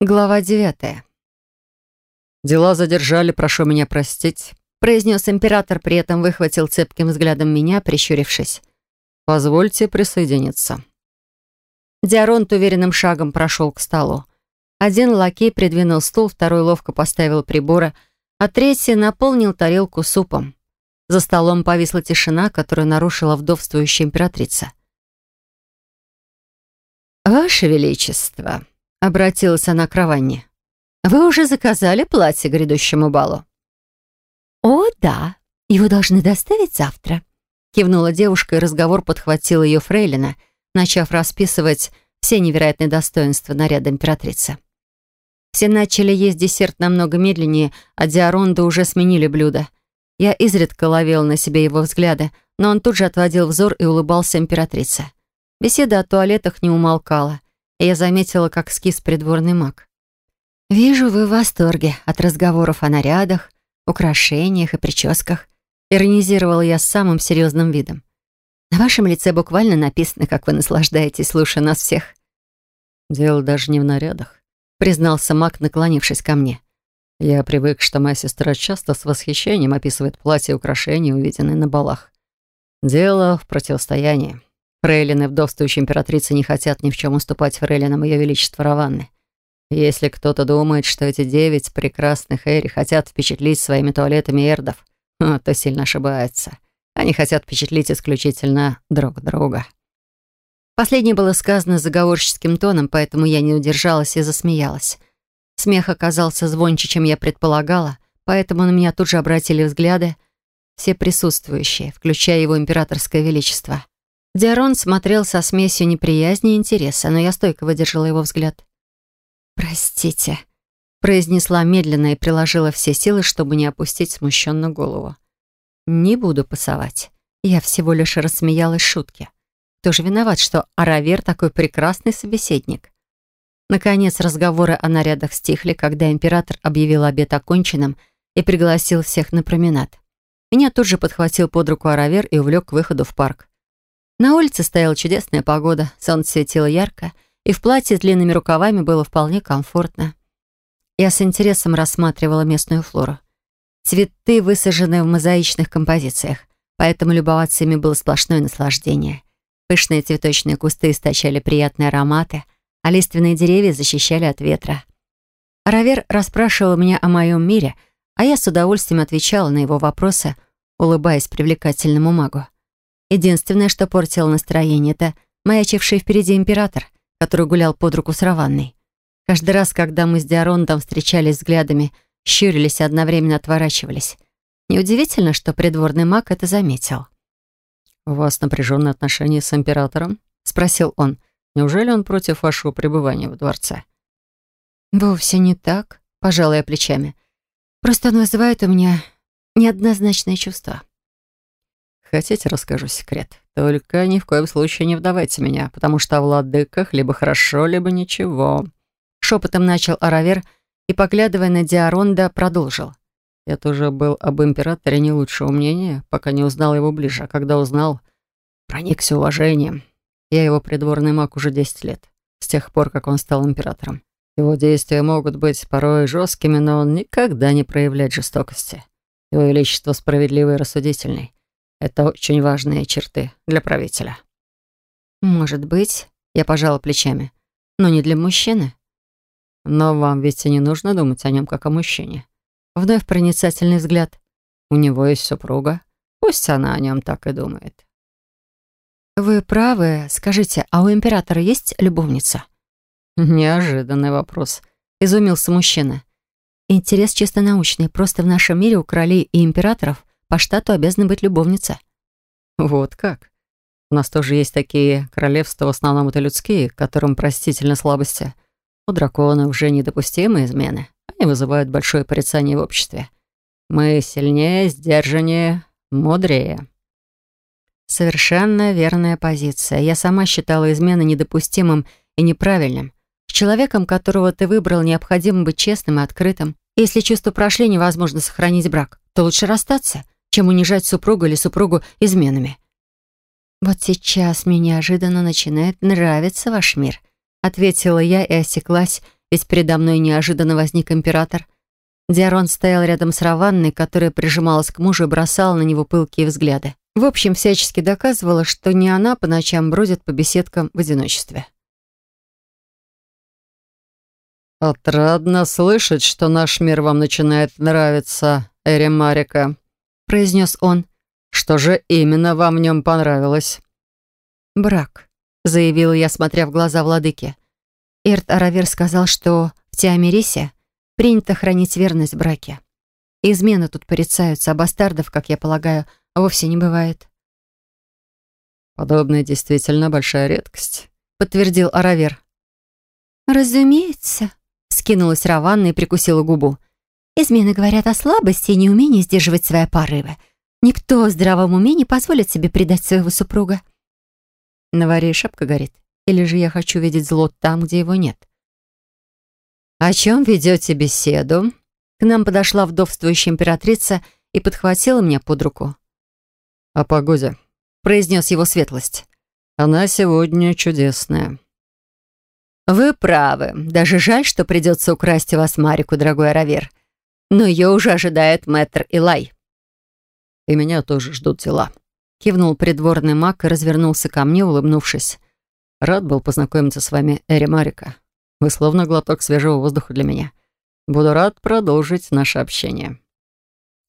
Глава девятая. «Дела задержали, прошу меня простить», — произнес император, при этом выхватил цепким взглядом меня, прищурившись. «Позвольте присоединиться». Диаронт уверенным шагом прошел к столу. Один лакей придвинул стул, второй ловко поставил приборы, а третий наполнил тарелку супом. За столом повисла тишина, которую нарушила вдовствующая императрица. «Ваше Величество», Обратилась она к Раванне. «Вы уже заказали платье грядущему балу?» «О, да. Его должны доставить завтра», — кивнула девушка, и разговор подхватил ее фрейлина, начав расписывать все невероятные достоинства наряда императрицы. Все начали есть десерт намного медленнее, а Диаронда уже сменили блюдо. Я изредка ловил на себе его взгляды, но он тут же отводил взор и улыбался императрице. Беседа о туалетах не умолкала я заметила, как скис придворный маг. «Вижу, вы в восторге от разговоров о нарядах, украшениях и прическах», иронизировала я с самым серьезным видом. «На вашем лице буквально написано, как вы наслаждаетесь, слушая нас всех». «Дело даже не в нарядах», признался маг, наклонившись ко мне. «Я привык, что моя сестра часто с восхищением описывает платья и украшения, увиденные на балах. Дело в противостоянии. Фрейлины вдовствующей императрицы не хотят ни в чем уступать фрейлинам Ее Величества Раванны. Если кто-то думает, что эти девять прекрасных Эри хотят впечатлить своими туалетами эрдов, то сильно ошибается. Они хотят впечатлить исключительно друг друга. Последнее было сказано заговорческим тоном, поэтому я не удержалась и засмеялась. Смех оказался звонче, чем я предполагала, поэтому на меня тут же обратили взгляды все присутствующие, включая его императорское величество. Диарон смотрел со смесью неприязни и интереса, но я стойко выдержала его взгляд. «Простите», — произнесла медленно и приложила все силы, чтобы не опустить смущенную голову. «Не буду пасовать. Я всего лишь рассмеялась шутке. Кто же виноват, что Аравер такой прекрасный собеседник?» Наконец разговоры о нарядах стихли, когда император объявил обед оконченным и пригласил всех на променад. Меня тут же подхватил под руку Аравер и увлек к выходу в парк. На улице стояла чудесная погода, солнце светило ярко, и в платье с длинными рукавами было вполне комфортно. Я с интересом рассматривала местную флору. Цветы высажены в мозаичных композициях, поэтому любоваться ими было сплошное наслаждение. Пышные цветочные кусты источали приятные ароматы, а лиственные деревья защищали от ветра. Равер расспрашивал меня о моем мире, а я с удовольствием отвечала на его вопросы, улыбаясь привлекательному магу. Единственное, что портило настроение, это маячивший впереди император, который гулял под руку с Раванной. Каждый раз, когда мы с Диарондом встречались взглядами, щурились и одновременно отворачивались. Неудивительно, что придворный маг это заметил. «У вас напряженные отношения с императором?» — спросил он. «Неужели он против вашего пребывания в дворце?» «Вовсе не так», — пожала я плечами. «Просто он вызывает у меня неоднозначное чувство». Хотите, расскажу секрет? Только ни в коем случае не вдавайте меня, потому что владыках либо хорошо, либо ничего». Шепотом начал Аравер и, поглядывая на Диаронда, продолжил. «Я тоже был об императоре не лучшего мнения, пока не узнал его ближе, а когда узнал, проникся уважением. Я его придворный маг уже 10 лет, с тех пор, как он стал императором. Его действия могут быть порой жесткими, но он никогда не проявляет жестокости. Его величество справедливый и рассудительный. Это очень важные черты для правителя. Может быть, я пожала плечами, но не для мужчины. Но вам ведь и не нужно думать о нем как о мужчине. Вновь проницательный взгляд. У него есть супруга. Пусть она о нем так и думает. Вы правы. Скажите, а у императора есть любовница? Неожиданный вопрос. Изумился мужчина. Интерес чисто научный. Просто в нашем мире у королей и императоров по штату обязана быть любовница. Вот как? У нас тоже есть такие королевства, в основном это людские, которым простительны слабости. У драконов уже недопустимы измены. Они вызывают большое порицание в обществе. Мы сильнее, сдержаннее, мудрее. Совершенно верная позиция. Я сама считала измены недопустимым и неправильным. С человеком, которого ты выбрал, необходимо быть честным и открытым. Если чувство прошли невозможно сохранить брак, то лучше расстаться — чем унижать супругу или супругу изменами. «Вот сейчас мне неожиданно начинает нравиться ваш мир», ответила я и осеклась, ведь передо мной неожиданно возник император. Диарон стоял рядом с Раванной, которая прижималась к мужу и бросала на него пылкие взгляды. В общем, всячески доказывала, что не она по ночам бродит по беседкам в одиночестве. «Отрадно слышать, что наш мир вам начинает нравиться, Эри Марика», — произнес он. «Что же именно вам в нем понравилось?» «Брак», — заявила я, смотря в глаза владыки. Эрт Аравер сказал, что в Тиамирисе принято хранить верность в браке. Измены тут порицаются, а бастардов, как я полагаю, вовсе не бывает. «Подобная действительно большая редкость», — подтвердил Аравер. «Разумеется», — скинулась Раванна и прикусила губу. «Измены говорят о слабости и неумении сдерживать свои порывы. Никто в здравом уме не позволит себе предать своего супруга». На варе шапка горит. Или же я хочу видеть зло там, где его нет? «О чем ведете беседу?» К нам подошла вдовствующая императрица и подхватила меня под руку. «О погоде», — произнес его светлость. «Она сегодня чудесная». «Вы правы. Даже жаль, что придется украсть у вас Марику, дорогой Аравер. Но ее уже ожидает мэтр Илай». «И меня тоже ждут дела», — кивнул придворный маг и развернулся ко мне, улыбнувшись. «Рад был познакомиться с вами, Эри Марика. Вы словно глоток свежего воздуха для меня. Буду рад продолжить наше общение».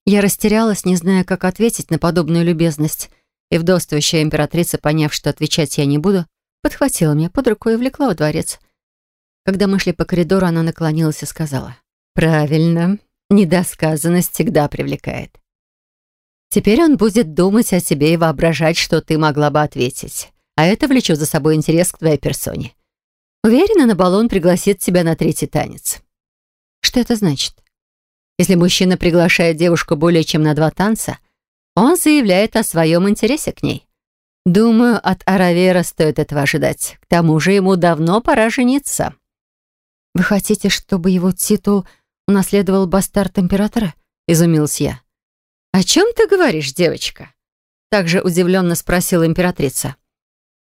Я растерялась, не зная, как ответить на подобную любезность, и вдовствующая императрица, поняв, что отвечать я не буду, подхватила меня под руку и влекла во дворец. Когда мы шли по коридору, она наклонилась и сказала. «Правильно, недосказанность всегда привлекает. Теперь он будет думать о тебе и воображать, что ты могла бы ответить. А это влечет за собой интерес к твоей персоне. Уверена, на баллон пригласит тебя на третий танец. Что это значит? Если мужчина приглашает девушку более чем на два танца, он заявляет о своем интересе к ней. Думаю, от Аравера стоит этого ожидать. К тому же ему давно пора жениться. «Вы хотите, чтобы его титул унаследовал бастард императора?» — изумилась я. «О чем ты говоришь, девочка?» Также удивленно спросила императрица.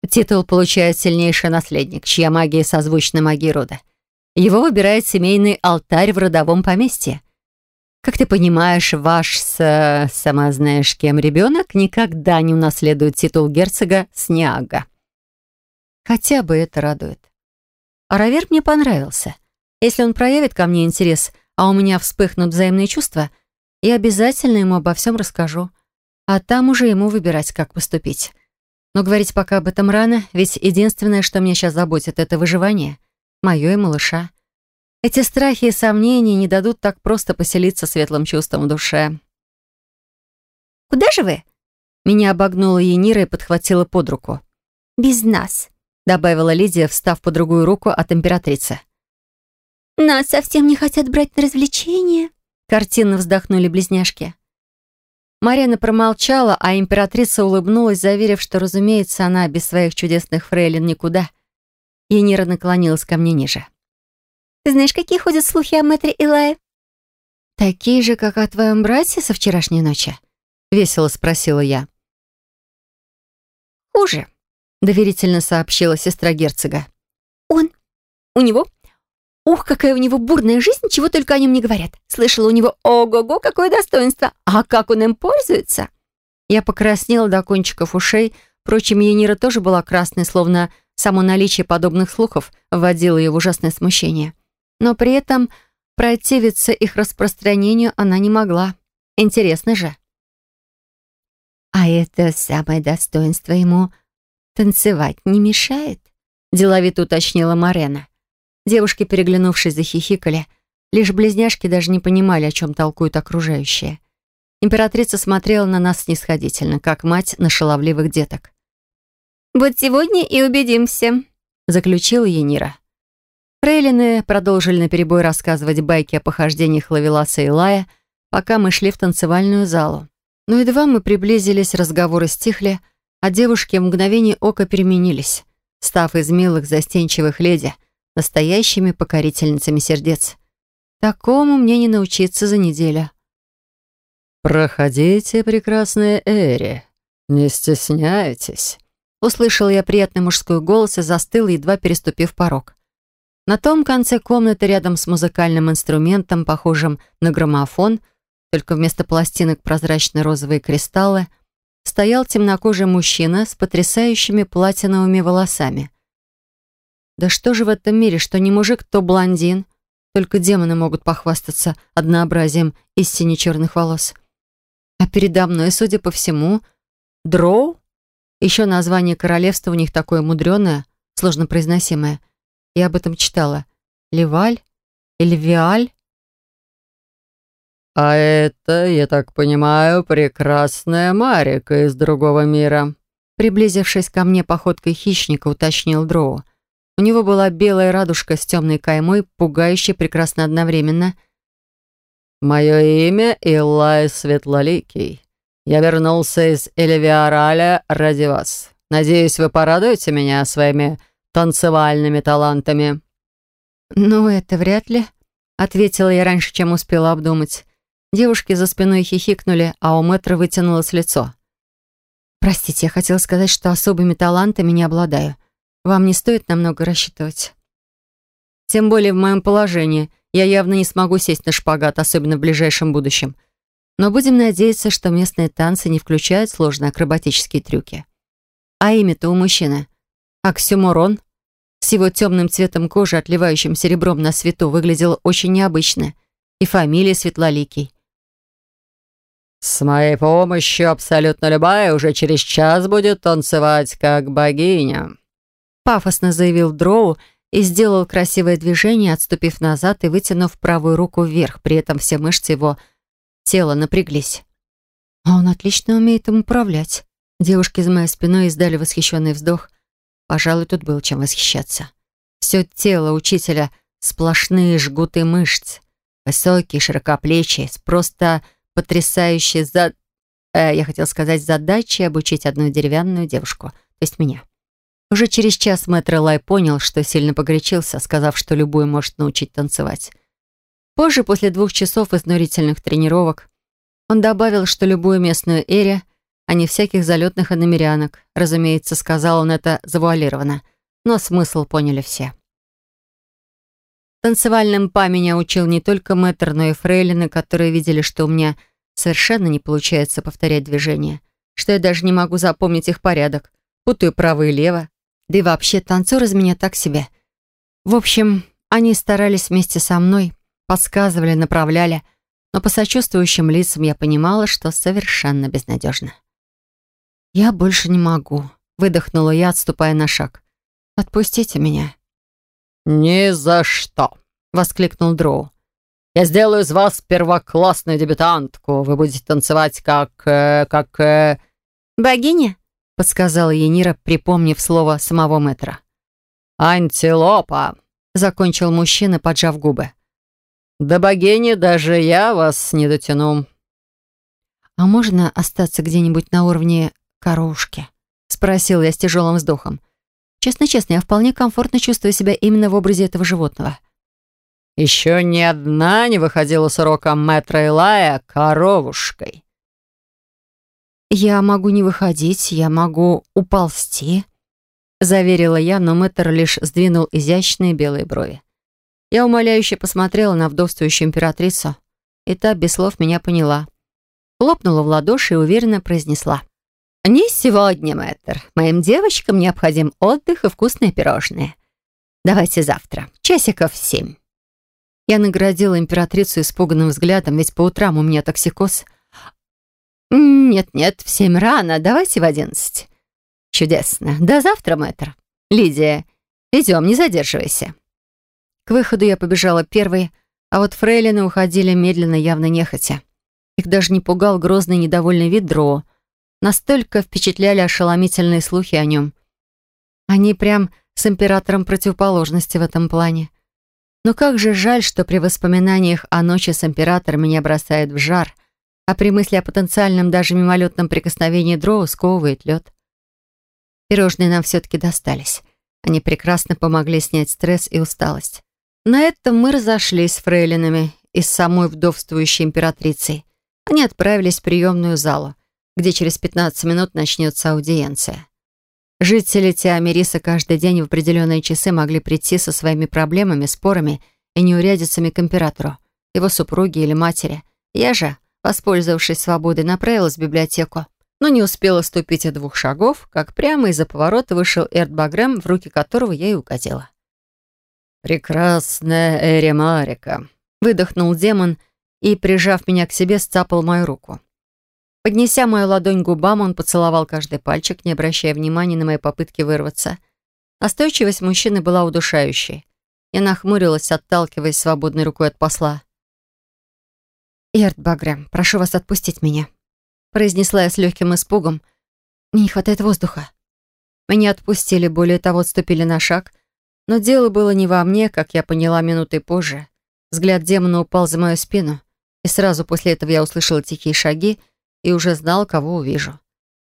Титул получает сильнейший наследник, чья магия созвучна магии рода. Его выбирает семейный алтарь в родовом поместье. Как ты понимаешь, ваш с... сама знаешь кем ребенок никогда не унаследует титул герцога Сниага. Хотя бы это радует. Аравер мне понравился. Если он проявит ко мне интерес, а у меня вспыхнут взаимные чувства — и обязательно ему обо всем расскажу. А там уже ему выбирать, как поступить. Но говорить пока об этом рано, ведь единственное, что меня сейчас заботит, это выживание. Мое и малыша. Эти страхи и сомнения не дадут так просто поселиться светлым чувством в душе. «Куда же вы?» Меня обогнула Енира и подхватила под руку. «Без нас», — добавила Лидия, встав по другую руку от императрицы. «Нас совсем не хотят брать на развлечения», Картинно вздохнули близняшки. Марьяна промолчала, а императрица улыбнулась, заверив, что, разумеется, она без своих чудесных фрейлин никуда. Енира наклонилась ко мне ниже. «Ты знаешь, какие ходят слухи о мэтре Илае?» «Такие же, как о твоем брате со вчерашней ночи?» — весело спросила я. «Хуже», — доверительно сообщила сестра герцога. «Он... У него Ух, какая у него бурная жизнь, чего только о нем не говорят. Слышала у него ого-го, какое достоинство. А как он им пользуется? Я покраснела до кончиков ушей. Впрочем, Енира тоже была красной, словно само наличие подобных слухов вводило ее в ужасное смущение. Но при этом противиться их распространению она не могла. Интересно же. «А это самое достоинство ему танцевать не мешает?» деловито уточнила Марена. Девушки, переглянувшись, захихикали. Лишь близняшки даже не понимали, о чем толкуют окружающие. Императрица смотрела на нас снисходительно, как мать на шаловливых деток. «Вот сегодня и убедимся», — заключила Енира. Фрейлины продолжили наперебой рассказывать байки о похождениях Лавеласа и Лая, пока мы шли в танцевальную залу. Но едва мы приблизились, разговоры стихли, а девушки в мгновение ока переменились, став из милых застенчивых леди — настоящими покорительницами сердец. Такому мне не научиться за неделю. «Проходите, прекрасная Эри, не стесняйтесь», Услышал я приятный мужской голос и застыл, едва переступив порог. На том конце комнаты рядом с музыкальным инструментом, похожим на граммофон, только вместо пластинок прозрачно-розовые кристаллы, стоял темнокожий мужчина с потрясающими платиновыми волосами. Да что же в этом мире, что не мужик, то блондин. Только демоны могут похвастаться однообразием из сине-черных волос. А передо мной, судя по всему, дроу? Еще название королевства у них такое мудреное, сложно произносимое. Я об этом читала. Леваль? Или Виаль? «А это, я так понимаю, прекрасная Марика из другого мира», приблизившись ко мне походкой хищника, уточнил Дроу. У него была белая радужка с темной каймой, пугающе прекрасно одновременно. «Мое имя Илай Светлоликий. Я вернулся из Элевиараля ради вас. Надеюсь, вы порадуете меня своими танцевальными талантами». «Ну, это вряд ли», — ответила я раньше, чем успела обдумать. Девушки за спиной хихикнули, а у мэтра вытянулось лицо. «Простите, я хотела сказать, что особыми талантами не обладаю. Вам не стоит намного рассчитывать». Тем более в моем положении я явно не смогу сесть на шпагат, особенно в ближайшем будущем. Но будем надеяться, что местные танцы не включают сложные акробатические трюки. А имя-то у мужчины. Оксюморон. С его темным цветом кожи, отливающим серебром на свету, выглядело очень необычно. И фамилия Светлоликий. «С моей помощью абсолютно любая уже через час будет танцевать как богиня», пафосно заявил Дроу и сделал красивое движение, отступив назад и вытянув правую руку вверх, при этом все мышцы его тела напряглись. А он отлично умеет им управлять. Девушки за моей спиной издали восхищенный вздох. Пожалуй, тут было чем восхищаться. Все тело учителя — сплошные жгуты мышц. Высокие, широкоплечие, с просто потрясающей за... Э, я хотел сказать, задачей обучить одну деревянную девушку, то есть меня. Уже через час мэтр Лай понял, что сильно погорячился, сказав, что любую может научить танцевать. Позже, после двух часов изнурительных тренировок, он добавил, что любую местную эре, а не всяких залетных иномерянок. Разумеется, сказал он это завуалированно, но смысл поняли все. Танцевальным па меня учил не только мэтр, но и фрейлины, которые видели, что у меня совершенно не получается повторять движения, что я даже не могу запомнить их порядок, путаю право и лево. Да и вообще, танцор из меня так себе. В общем, они старались вместе со мной, подсказывали, направляли, но по сочувствующим лицам я понимала, что совершенно безнадежно. «Я больше не могу», — выдохнула я, отступая на шаг. «Отпустите меня». «Ни за что!» — воскликнул Дроу. «Я сделаю из вас первоклассную дебютантку. Вы будете танцевать как... Э, как...» э... «Богиня?» — подсказала Енира, припомнив слово самого метра. «Антилопа!» — закончил мужчина, поджав губы. «До богини даже я вас не дотяну». «А можно остаться где-нибудь на уровне коровушки?» — спросил я с тяжелым вздохом. Честно-честно, я вполне комфортно чувствую себя именно в образе этого животного. Еще ни одна не выходила с уроком мэтра Илая коровушкой. «Я могу не выходить, я могу уползти», — заверила я, но мэтр лишь сдвинул изящные белые брови. Я умоляюще посмотрела на вдовствующую императрицу, и та без слов меня поняла. Хлопнула в ладоши и уверенно произнесла. «Не сегодня, мэтр. Моим девочкам необходим отдых и вкусные пирожные. Давайте завтра, часиков семь». Я наградила императрицу испуганным взглядом, ведь по утрам у меня токсикоз. «Нет-нет, в семь рано, давайте в одиннадцать». «Чудесно. До завтра, мэтр. Лидия, идем, не задерживайся». К выходу я побежала первой, а вот фрейлины уходили медленно, явно нехотя. Их даже не пугал грозный недовольный вид Дроу, Настолько впечатляли ошеломительные слухи о нем. Они прям с императором противоположности в этом плане. Но как же жаль, что при воспоминаниях о ночи с императором меня бросает в жар, а при мысли о потенциальном даже мимолетном прикосновении дроу сковывает лед. Пирожные нам все-таки достались. Они прекрасно помогли снять стресс и усталость. На этом мы разошлись с фрейлинами и с самой вдовствующей императрицей. Они отправились в приемную залу где через 15 минут начнется аудиенция. Жители Теомириса каждый день в определенные часы могли прийти со своими проблемами, спорами и неурядицами к императору, его супруге или матери. Я же, воспользовавшись свободой, направилась в библиотеку, но не успела ступить и двух шагов, как прямо из-за поворота вышел Эрт Багрем, в руки которого я и угодила. «Прекрасная Эри Марика», — выдохнул демон и, прижав меня к себе, сцапал мою руку. Поднеся мою ладонь к губам, он поцеловал каждый пальчик, не обращая внимания на мои попытки вырваться. Настойчивость мужчины была удушающей. Я нахмурилась, отталкиваясь свободной рукой от посла. «Ярд Багрям, прошу вас отпустить меня», — произнесла я с легким испугом. «Мне не хватает воздуха». Меня отпустили, более того, отступили на шаг. Но дело было не во мне, как я поняла минутой позже. Взгляд демона упал за мою спину, и сразу после этого я услышала тихие шаги, и уже знал, кого увижу.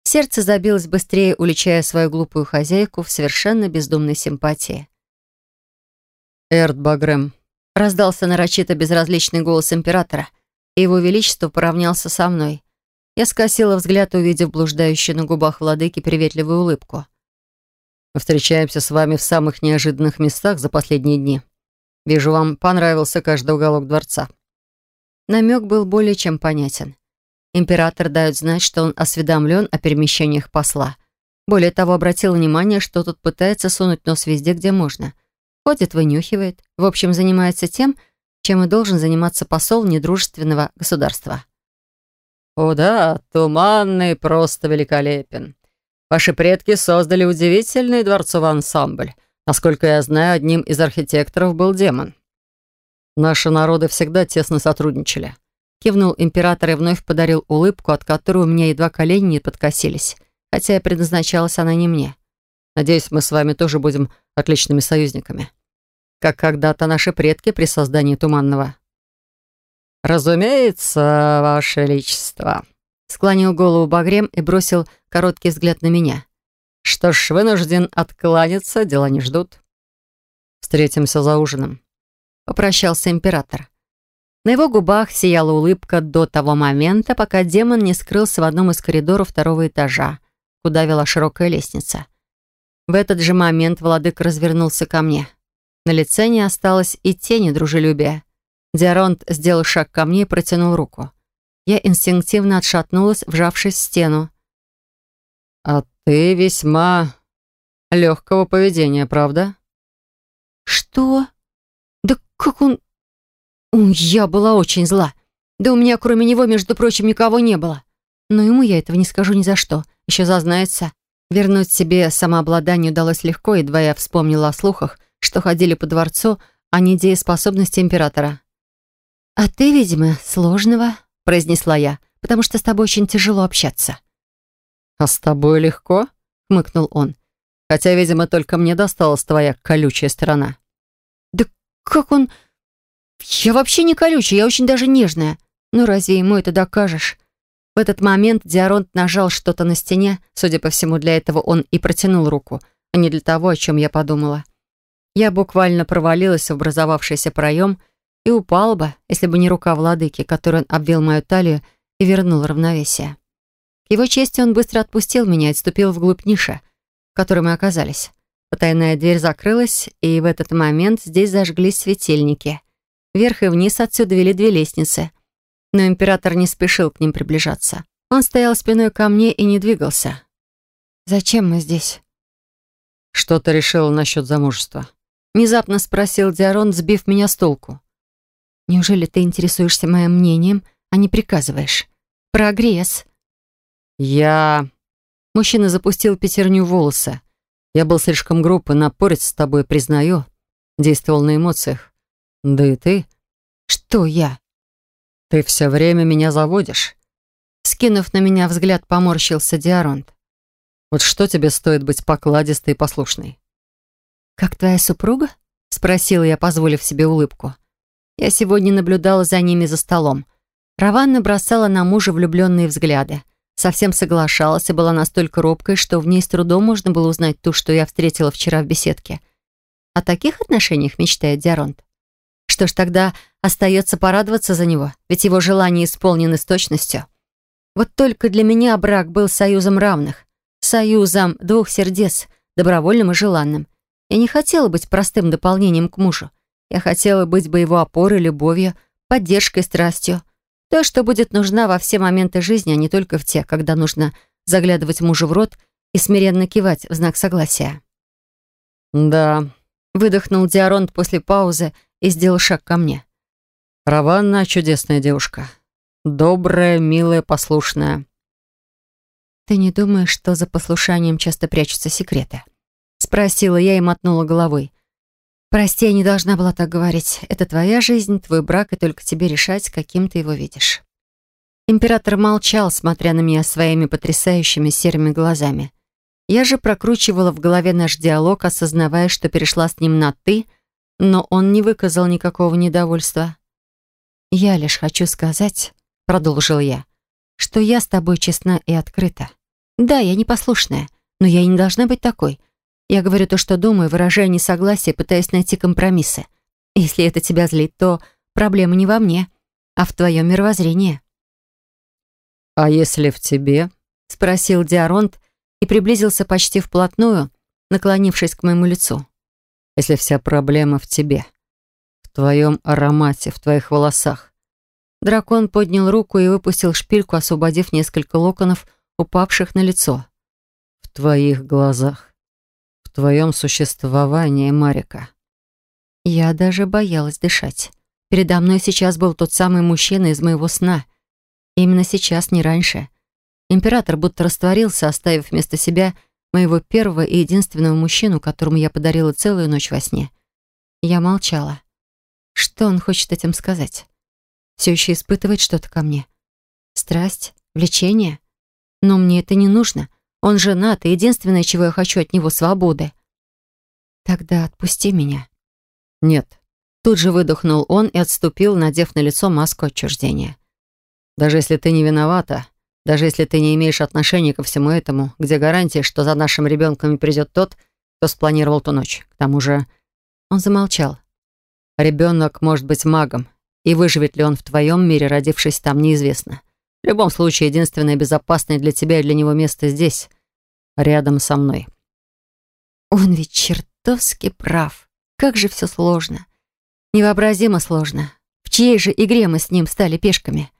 Сердце забилось быстрее, уличая свою глупую хозяйку в совершенно бездумной симпатии. «Эрт Багрем», — раздался нарочито безразличный голос императора, его величество поравнялся со мной. Я скосила взгляд, увидев блуждающую на губах владыки приветливую улыбку. «Мы встречаемся с вами в самых неожиданных местах за последние дни. Вижу, вам понравился каждый уголок дворца». Намек был более чем понятен. Император дает знать, что он осведомлен о перемещениях посла. Более того, обратил внимание, что тут пытается сунуть нос везде, где можно. Ходит, вынюхивает. В общем, занимается тем, чем и должен заниматься посол недружественного государства. «О да, туманный просто великолепен. Ваши предки создали удивительный дворцовый ансамбль. Насколько я знаю, одним из архитекторов был демон. Наши народы всегда тесно сотрудничали. Кивнул император и вновь подарил улыбку, от которой у меня едва колени не подкосились, хотя и предназначалась она не мне. Надеюсь, мы с вами тоже будем отличными союзниками. Как когда-то наши предки при создании Туманного. «Разумеется, Ваше Величество», — склонил голову Багрем и бросил короткий взгляд на меня. «Что ж, вынужден откланяться, дела не ждут. Встретимся за ужином», — попрощался император. На его губах сияла улыбка до того момента, пока демон не скрылся в одном из коридоров второго этажа, куда вела широкая лестница. В этот же момент владык развернулся ко мне. На лице не осталось и тени дружелюбия. Диаронт сделал шаг ко мне и протянул руку. Я инстинктивно отшатнулась, вжавшись в стену. «А ты весьма легкого поведения, правда?» «Что? Да как он...» Я была очень зла. Да у меня кроме него, между прочим, никого не было. Но ему я этого не скажу ни за что. Еще зазнается. Вернуть себе самообладание удалось легко, едва я вспомнила о слухах, что ходили по дворцу о недееспособности императора. «А ты, видимо, сложного», — произнесла я, «потому что с тобой очень тяжело общаться». «А с тобой легко?» — хмыкнул он. «Хотя, видимо, только мне досталась твоя колючая сторона». «Да как он...» «Я вообще не колючая, я очень даже нежная. Ну разве ему это докажешь?» В этот момент Диаронт нажал что-то на стене. Судя по всему, для этого он и протянул руку, а не для того, о чем я подумала. Я буквально провалилась в образовавшийся проем и упала бы, если бы не рука владыки, которой он обвил мою талию и вернул равновесие. К его чести он быстро отпустил меня и отступил вглубь ниши, в которой мы оказались. Потайная дверь закрылась, и в этот момент здесь зажглись светильники — Вверх и вниз отсюда вели две лестницы. Но император не спешил к ним приближаться. Он стоял спиной ко мне и не двигался. «Зачем мы здесь?» «Что ты решила насчет замужества?» Внезапно спросил Диарон, сбив меня с толку. «Неужели ты интересуешься моим мнением, а не приказываешь? Прогресс!» «Я...» Мужчина запустил пятерню волосы. «Я был слишком груб и напорец с тобой, признаю. Действовал на эмоциях. Да и ты. Что я? Ты все время меня заводишь. Скинув на меня взгляд, поморщился Диаронт. Вот что тебе стоит быть покладистой и послушной? Как твоя супруга? Спросила я, позволив себе улыбку. Я сегодня наблюдала за ними за столом. Раванна бросала на мужа влюбленные взгляды. Совсем соглашалась и была настолько робкой, что в ней с трудом можно было узнать ту, что я встретила вчера в беседке. О таких отношениях мечтает Диаронт. Что ж, тогда остается порадоваться за него, ведь его желания исполнены с точностью. Вот только для меня брак был союзом равных. союзом двух сердец, добровольным и желанным. Я не хотела быть простым дополнением к мужу. Я хотела быть бы его опорой, любовью, поддержкой, страстью. То, что будет нужна во все моменты жизни, а не только в те, когда нужно заглядывать мужу в рот и смиренно кивать в знак согласия. «Да», — выдохнул Диаронт после паузы и сделал шаг ко мне. «Раванна — чудесная девушка. Добрая, милая, послушная». «Ты не думаешь, что за послушанием часто прячутся секреты?» Спросила я и мотнула головой. «Прости, я не должна была так говорить. Это твоя жизнь, твой брак, и только тебе решать, каким ты его видишь». Император молчал, смотря на меня своими потрясающими серыми глазами. Я же прокручивала в голове наш диалог, осознавая, что перешла с ним на «ты», но он не выказал никакого недовольства. «Я лишь хочу сказать», — продолжил я, «что я с тобой честна и открыта. Да, я непослушная, но я и не должна быть такой. Я говорю то, что думаю, выражаю несогласие, пытаясь найти компромиссы. Если это тебя злит, то проблема не во мне, а в твоем мировоззрении». «А если в тебе?» — спросил Диаронт и приблизился почти вплотную, наклонившись к моему лицу. «Если вся проблема в тебе, в твоем аромате, в твоих волосах». Дракон поднял руку и выпустил шпильку, освободив несколько локонов, упавших на лицо. «В твоих глазах в твоем существовании, Марика». Я даже боялась дышать. Передо мной сейчас был тот самый мужчина из моего сна. Именно сейчас, не раньше. Император будто растворился, оставив вместо себя моего первого и единственного мужчину, которому я подарила целую ночь во сне. Я молчала. Что он хочет этим сказать? Все еще испытывает что-то ко мне? Страсть? Влечение? Но мне это не нужно. Он женат, и единственное, чего я хочу от него, свободы. Тогда отпусти меня. Нет. Тут же выдохнул он и отступил, надев на лицо маску отчуждения. Даже если ты не виновата, даже если ты не имеешь отношения ко всему этому, где гарантия, что за нашим ребенком придет тот, кто спланировал ту ночь. К тому же... Он замолчал. Ребенок может быть магом, и выживет ли он в твоем мире, родившись там, неизвестно. В любом случае, единственное безопасное для тебя и для него место здесь, рядом со мной. Он ведь чертовски прав. Как же все сложно. Невообразимо сложно. В чьей же игре мы с ним стали пешками?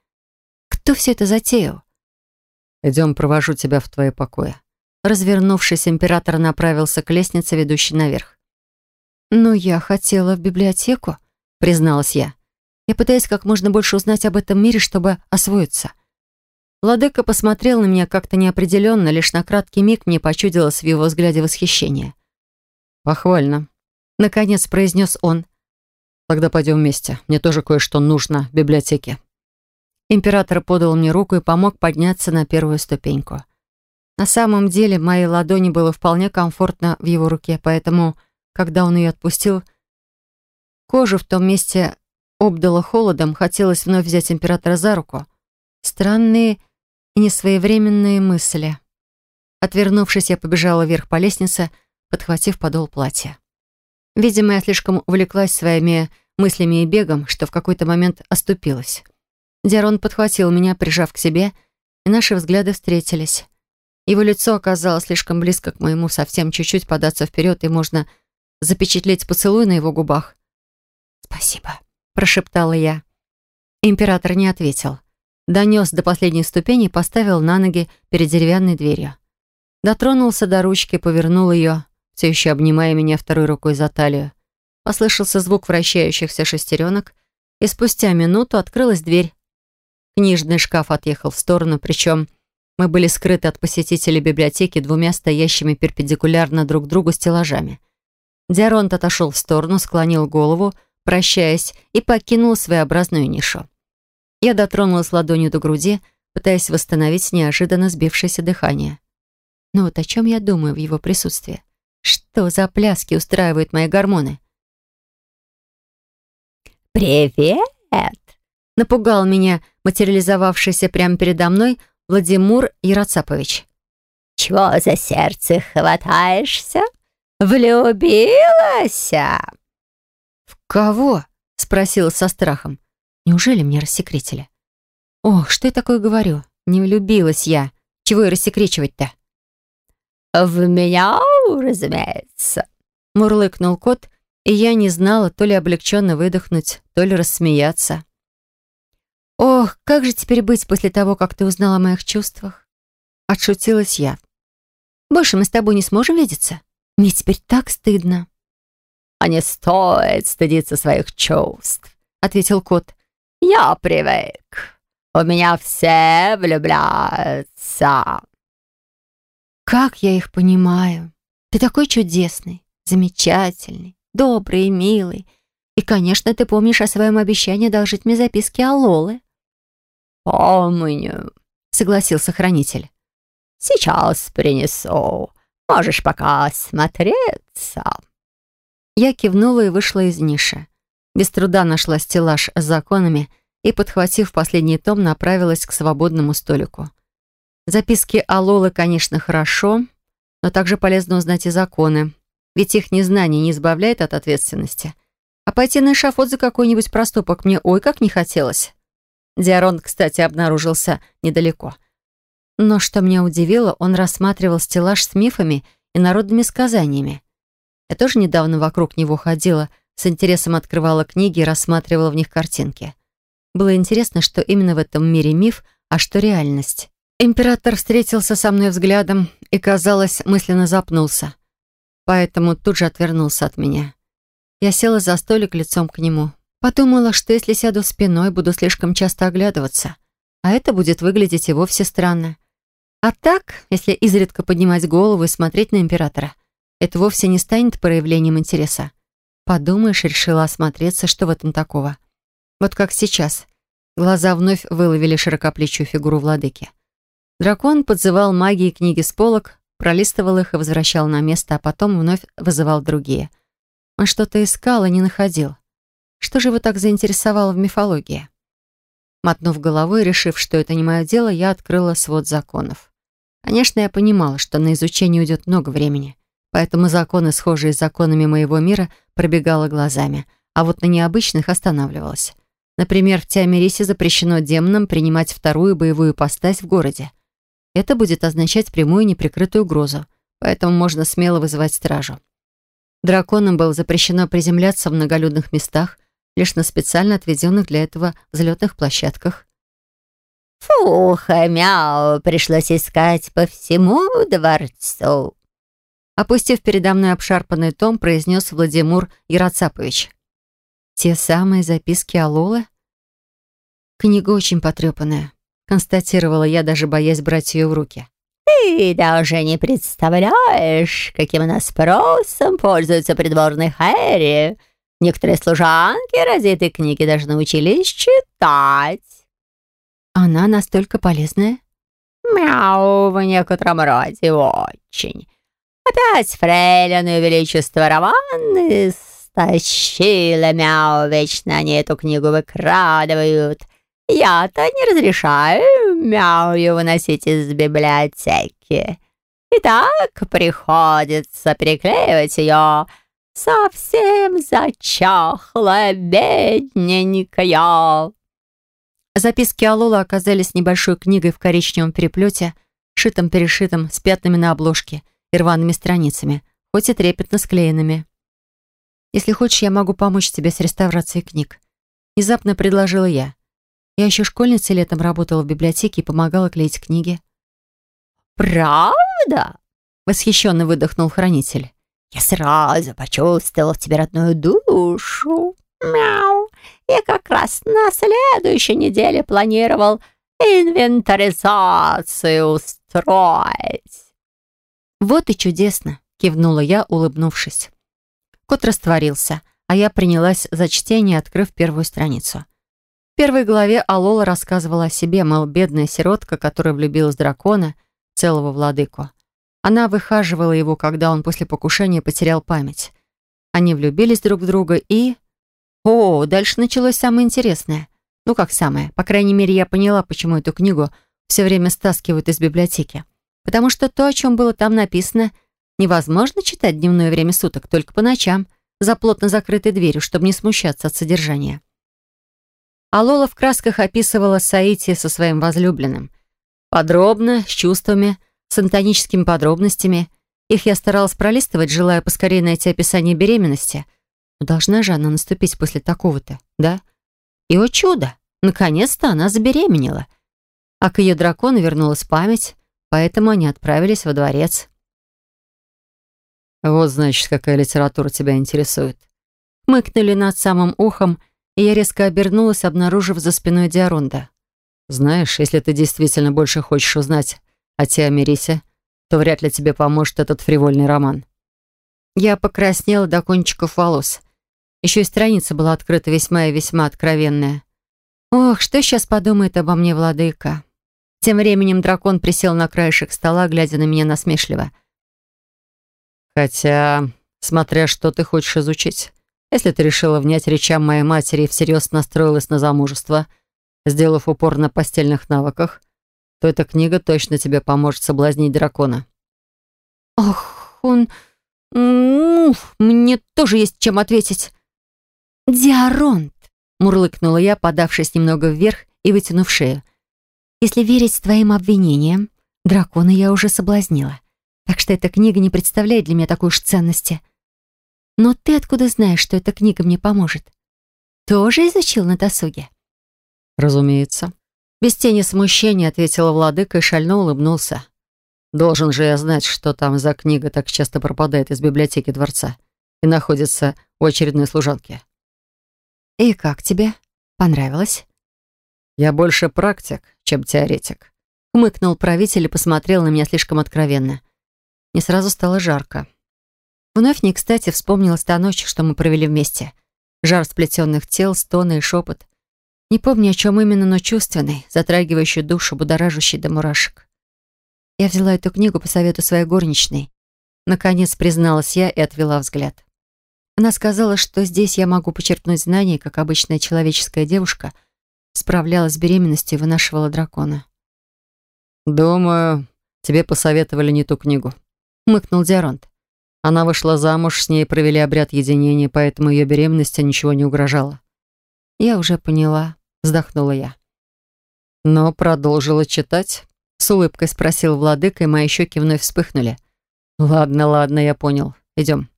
Кто все это затеял? Идем, провожу тебя в твои покои. Развернувшись, император направился к лестнице, ведущей наверх. «Но я хотела в библиотеку», — призналась я. «Я пытаюсь как можно больше узнать об этом мире, чтобы освоиться. Владыка посмотрел на меня как-то неопределенно, лишь на краткий миг мне почудилось в его взгляде восхищение. «Похвально», — наконец произнес он. «Тогда пойдем вместе. Мне тоже кое-что нужно в библиотеке». Император подал мне руку и помог подняться на первую ступеньку. На самом деле, моей ладони было вполне комфортно в его руке, поэтому, когда он ее отпустил, кожу в том месте обдало холодом, хотелось вновь взять императора за руку. Странные и несвоевременные мысли. Отвернувшись, я побежала вверх по лестнице, подхватив подол платья. Видимо, я слишком увлеклась своими мыслями и бегом, что в какой-то момент оступилась. Диарон подхватил меня, прижав к себе, и наши взгляды встретились. Его лицо оказалось слишком близко к моему, совсем чуть-чуть податься вперед, и можно запечатлеть поцелуй на его губах. «Спасибо», — прошептала я. Император не ответил донес до последней ступени и поставил на ноги перед деревянной дверью. Дотронулся до ручки, повернул ее, все еще обнимая меня второй рукой за талию. Послышался звук вращающихся шестеренок, и спустя минуту открылась дверь. Книжный шкаф отъехал в сторону, причем мы были скрыты от посетителей библиотеки двумя стоящими перпендикулярно друг другу стеллажами. Диаронт отошел в сторону, склонил голову, прощаясь, и покинул своеобразную нишу. Я дотронулась ладонью до груди, пытаясь восстановить неожиданно сбившееся дыхание. Но вот о чем я думаю в его присутствии? Что за пляски устраивают мои гормоны? «Привет!» Напугал меня материализовавшийся прямо передо мной Владимир Яроцапович. «Чего за сердце хватаешься? Влюбилась?» «В кого?» — спросила со страхом. Неужели меня рассекретили? Ох, что я такое говорю? Не влюбилась я. Чего и рассекречивать-то? «В меня, разумеется», — мурлыкнул кот, и я не знала то ли облегченно выдохнуть, то ли рассмеяться. «Ох, как же теперь быть после того, как ты узнала о моих чувствах?» Отшутилась я. «Больше мы с тобой не сможем видеться? Мне теперь так стыдно». «А не стоит стыдиться своих чувств», — ответил кот. «Я привык. У меня все влюбляются». «Как я их понимаю. Ты такой чудесный, замечательный, добрый и милый. И, конечно, ты помнишь о своем обещании одолжить мне записки о Лолы». «Помню», — согласился хранитель. «Сейчас принесу. Можешь пока осмотреться». Я кивнула и вышла из ниши. Без труда нашла стеллаж с законами и, подхватив последний том, направилась к свободному столику. Записки Алолы, конечно, хорошо, но также полезно узнать и законы, ведь их незнание не избавляет от ответственности. А пойти на эшафот за какой-нибудь проступок мне ой как не хотелось. Диарон, кстати, обнаружился недалеко. Но что меня удивило, он рассматривал стеллаж с мифами и народными сказаниями. Я тоже недавно вокруг него ходила, с интересом открывала книги и рассматривала в них картинки. Было интересно, что именно в этом мире миф, а что реальность. Император встретился со мной взглядом и, казалось, мысленно запнулся. Поэтому тут же отвернулся от меня. Я села за столик лицом к нему. Подумала, что если сяду спиной, буду слишком часто оглядываться. А это будет выглядеть и вовсе странно. А так, если изредка поднимать голову и смотреть на императора, это вовсе не станет проявлением интереса. Подумаешь, решила осмотреться, что в этом такого. Вот как сейчас. Глаза вновь выловили широкоплечую фигуру владыки. Дракон подзывал магии книги с полок, пролистывал их и возвращал на место, а потом вновь вызывал другие. Он что-то искал и не находил. Что же его так заинтересовало в мифологии? Мотнув головой, решив, что это не мое дело, я открыла свод законов. Конечно, я понимала, что на изучение уйдет много времени, поэтому законы, схожие с законами моего мира, пробегала глазами, а вот на необычных останавливалась. Например, в Тиамирисе запрещено демонам принимать вторую боевую постась в городе. Это будет означать прямую неприкрытую угрозу, поэтому можно смело вызывать стражу. Драконам было запрещено приземляться в многолюдных местах, лишь на специально отведенных для этого взлетных площадках. «Фух, мяу, пришлось искать по всему дворцу», опустив передо мной обшарпанный том, произнес Владимир Яроцапович. «Те самые записки Алолы?» Книга очень потрепанная констатировала я, даже боясь брать ее в руки. «Ты даже не представляешь, каким у нас спросом пользуются придворные хэри. Некоторые служанки ради этой книги даже научились читать». «Она настолько полезная?» «Мяу, в некотором роде очень. Опять фрейлин и величество Романы стащила мяу, вечно они эту книгу выкрадывают. Я-то не разрешаю мяую выносить из библиотеки. И так приходится переклеивать ее. Совсем зачахла, бедненькая. Записки Алола оказались небольшой книгой в коричневом переплете, шитом-перешитом, с пятнами на обложке и рваными страницами, хоть и трепетно склеенными. «Если хочешь, я могу помочь тебе с реставрацией книг», — внезапно предложила я. Я еще школьницей летом работала в библиотеке и помогала клеить книги. «Правда?» — восхищенно выдохнул хранитель. «Я сразу почувствовал в тебе родную душу. Мяу! Я как раз на следующей неделе планировал инвентаризацию устроить». «Вот и чудесно!» — кивнула я, улыбнувшись. Кот растворился, а я принялась за чтение, открыв первую страницу. В первой главе Алола рассказывала о себе, мол, бедная сиротка, которая влюбилась в дракона, целого владыку. Она выхаживала его, когда он после покушения потерял память. Они влюбились друг в друга и... О, дальше началось самое интересное. Ну, как самое. По крайней мере, я поняла, почему эту книгу все время стаскивают из библиотеки. Потому что то, о чем было там написано, невозможно читать дневное время суток, только по ночам, за плотно закрытой дверью, чтобы не смущаться от содержания. А Лола в красках описывала Саити со своим возлюбленным. Подробно, с чувствами, с антоническими подробностями Их я старалась пролистывать, желая поскорее найти описание беременности. Но должна же она наступить после такого-то, да? И, о чудо, наконец-то она забеременела. А к ее дракону вернулась память, поэтому они отправились во дворец. «Вот, значит, какая литература тебя интересует». Мыкнули над самым ухом, и я резко обернулась, обнаружив за спиной Диаронда. «Знаешь, если ты действительно больше хочешь узнать о Теомирисе, то вряд ли тебе поможет этот фривольный роман». Я покраснела до кончиков волос. Еще и страница была открыта весьма и весьма откровенная. Ох, что сейчас подумает обо мне владыка? Тем временем дракон присел на краешек стола, глядя на меня насмешливо. Хотя, смотря что ты хочешь изучить. Если ты решила внять речам моей матери и всерьез настроилась на замужество, сделав упор на постельных навыках, то эта книга точно тебе поможет соблазнить дракона. Ох, он... Уф, мне тоже есть чем ответить. «Диаронт», — мурлыкнула я, подавшись немного вверх и вытянув шею. «Если верить твоим обвинениям, дракона я уже соблазнила так что эта книга не представляет для меня такой уж ценности. Но ты откуда знаешь, что эта книга мне поможет? Тоже изучил на досуге? Разумеется. Без тени смущения ответила владыка и шально улыбнулся. Должен же я знать, что там за книга так часто пропадает из библиотеки дворца и находится у очередной служанки. И как тебе? Понравилось? Я больше практик, чем теоретик. Хмыкнул правитель и посмотрел на меня слишком откровенно. Мне сразу стало жарко. Вновь не кстати вспомнилась та ночь, что мы провели вместе. Жар сплетенных тел, стоны и шепот. Не помню, о чем именно, но чувственный, затрагивающий душу, будоражащий до мурашек. Я взяла эту книгу по совету своей горничной. Наконец призналась я и отвела взгляд. Она сказала, что здесь я могу почерпнуть знаний, как обычная человеческая девушка справлялась с беременностью и вынашивала дракона. «Думаю, тебе посоветовали не ту книгу», — хмыкнул Диаронт. Она вышла замуж, с ней провели обряд единения, поэтому ее беременности ничего не угрожало. «Я уже поняла», — вздохнула я. «Но продолжила читать?» — с улыбкой спросил владыка, и мои щеки вновь вспыхнули. «Ладно, ладно, я понял. Идем».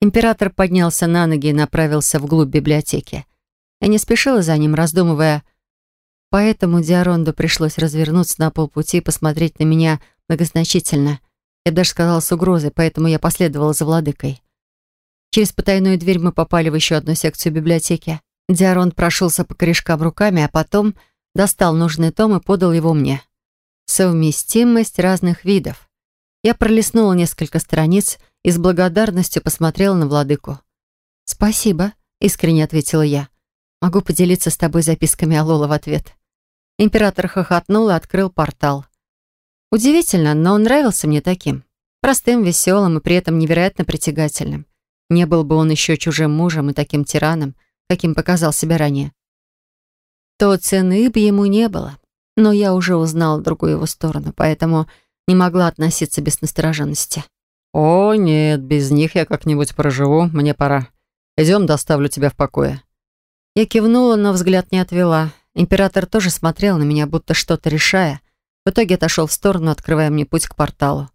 Император поднялся на ноги и направился вглубь библиотеки. Я не спешила за ним, раздумывая, поэтому Диаронду пришлось развернуться на полпути и посмотреть на меня многозначительно — я даже сказала с угрозой, поэтому я последовала за владыкой. Через потайную дверь мы попали в еще одну секцию библиотеки. Диарон прошелся по корешкам руками, а потом достал нужный том и подал его мне. Совместимость разных видов. Я пролистнула несколько страниц и с благодарностью посмотрела на владыку. «Спасибо», — искренне ответила я. «Могу поделиться с тобой записками Алола в ответ». Император хохотнул и открыл портал. Удивительно, но он нравился мне таким. Простым, веселым и при этом невероятно притягательным. Не был бы он еще чужим мужем и таким тираном, каким показал себя ранее. То цены бы ему не было. Но я уже узнала другую его сторону, поэтому не могла относиться без настороженности. «О, нет, без них я как-нибудь проживу, мне пора. Идем, доставлю тебя в покое». Я кивнула, но взгляд не отвела. Император тоже смотрел на меня, будто что-то решая, в итоге отошел в сторону, открывая мне путь к порталу.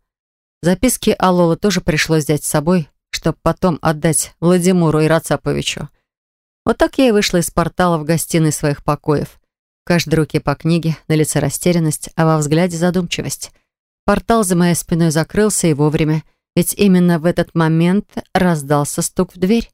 Записки Алолы тоже пришлось взять с собой, чтобы потом отдать Владимиру и Рацаповичу. Вот так я и вышла из портала в гостиной своих покоев. В каждой руке по книге, на лице растерянность, а во взгляде задумчивость. Портал за моей спиной закрылся и вовремя, ведь именно в этот момент раздался стук в дверь.